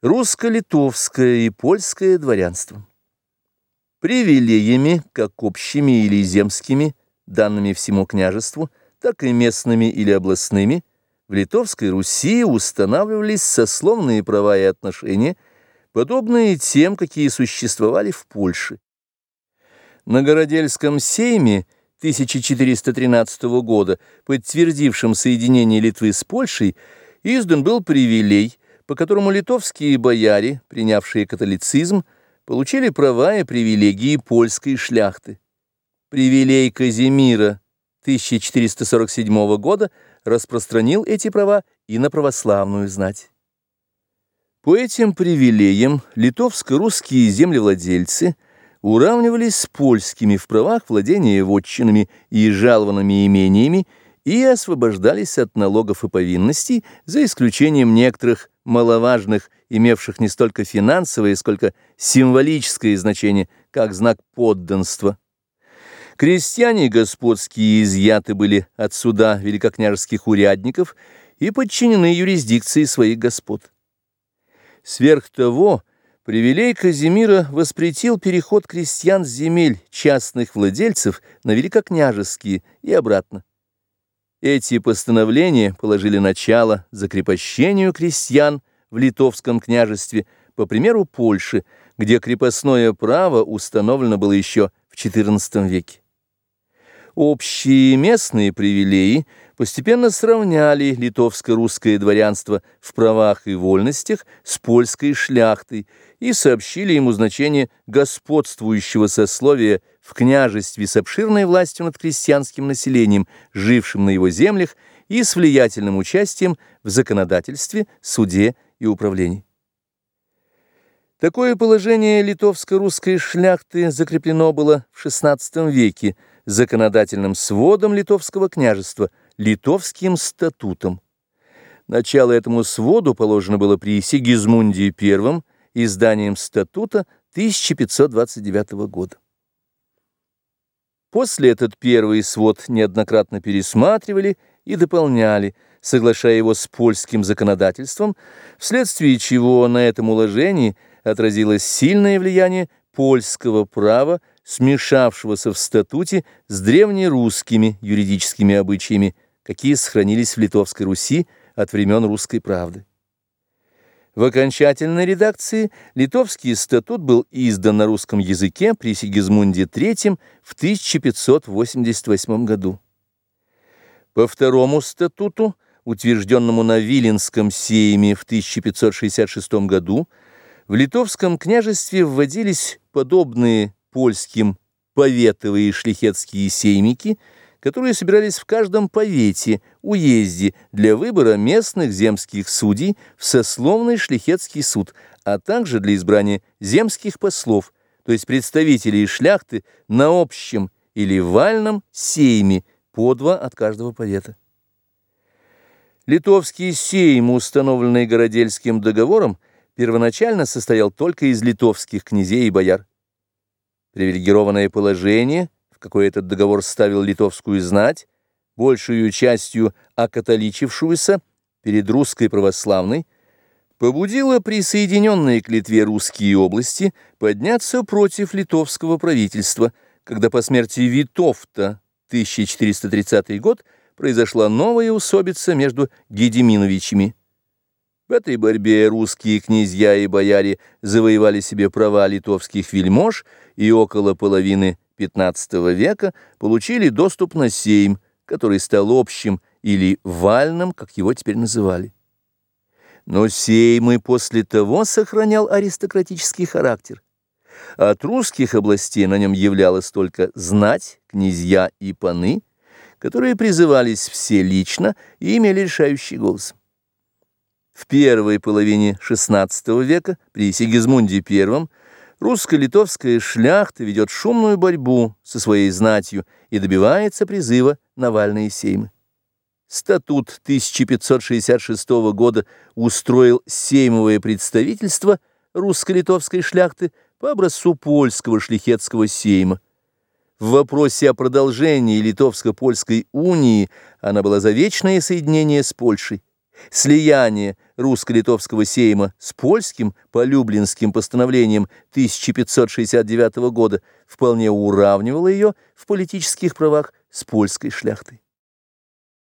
Русско-литовское и польское дворянство. Привилегиями, как общими или земскими, данными всему княжеству, так и местными или областными, в Литовской Руси устанавливались сословные права и отношения, подобные тем, какие существовали в Польше. На Городельском сейме 1413 года, подтвердившем соединение Литвы с Польшей, издан был привилей – по которому литовские бояре, принявшие католицизм, получили права и привилегии польской шляхты. Привилей Казимира 1447 года распространил эти права и на православную знать. По этим привилеям литовско-русские землевладельцы уравнивались с польскими в правах владения вотчинами и жалованными имениями и освобождались от налогов и повинностей за исключением некоторых маловажных, имевших не столько финансовое, сколько символическое значение, как знак подданства. Крестьяне господские изъяты были от суда великокняжеских урядников и подчинены юрисдикции своих господ. Сверх того, привилей Казимира воспретил переход крестьян с земель частных владельцев на великокняжеские и обратно. Эти постановления положили начало закрепощению крестьян в Литовском княжестве, по примеру Польши, где крепостное право установлено было еще в XIV веке. Общие местные привилеи постепенно сравняли литовско-русское дворянство в правах и вольностях с польской шляхтой и сообщили ему значение господствующего сословия в княжестве с обширной властью над крестьянским населением, жившим на его землях, и с влиятельным участием в законодательстве, суде и управлении. Такое положение литовско-русской шляхты закреплено было в XVI веке законодательным сводом литовского княжества, литовским статутом. Начало этому своду положено было при Сигизмунде I изданием статута 1529 года. После этот первый свод неоднократно пересматривали и дополняли, соглашая его с польским законодательством, вследствие чего на этом уложении отразилось сильное влияние польского права, смешавшегося в статуте с древнерусскими юридическими обычаями, какие сохранились в Литовской Руси от времен русской правды. В окончательной редакции литовский статут был издан на русском языке при Сигизмунде III в 1588 году. По второму статуту, утвержденному на Виленском сейме в 1566 году, в литовском княжестве вводились подобные польским поветовые шлихетские сеймики, которые собирались в каждом повете, уезде для выбора местных земских судей в сословный шлихетский суд, а также для избрания земских послов, то есть представителей шляхты на общем или вальном сейме, по два от каждого повета. Литовский сейм, установленный Городельским договором, первоначально состоял только из литовских князей и бояр. Привилегированное положение, в какое этот договор ставил литовскую знать, большую частью окатоличившуюся перед русской православной, побудило присоединенные к Литве русские области подняться против литовского правительства, когда по смерти Витовта 1430 год произошла новая усобица между Гедеминовичами. В этой борьбе русские князья и бояре завоевали себе права литовских вельмож и около половины XV века получили доступ на Сейм, который стал общим или вальным, как его теперь называли. Но Сейм и после того сохранял аристократический характер. От русских областей на нем являлось только знать, князья и паны, которые призывались все лично и имели решающий голос. В первой половине XVI века при Сигизмунде I русско-литовская шляхта ведет шумную борьбу со своей знатью и добивается призыва на вальные сеймы. Статут 1566 года устроил сеймовое представительство русско-литовской шляхты по образцу польского шлихетского сейма. В вопросе о продолжении литовско-польской унии она была за вечное соединение с Польшей, слияние русско-литовского сейма с польским по Люблинским постановлениям 1569 года вполне уравнивала ее в политических правах с польской шляхтой.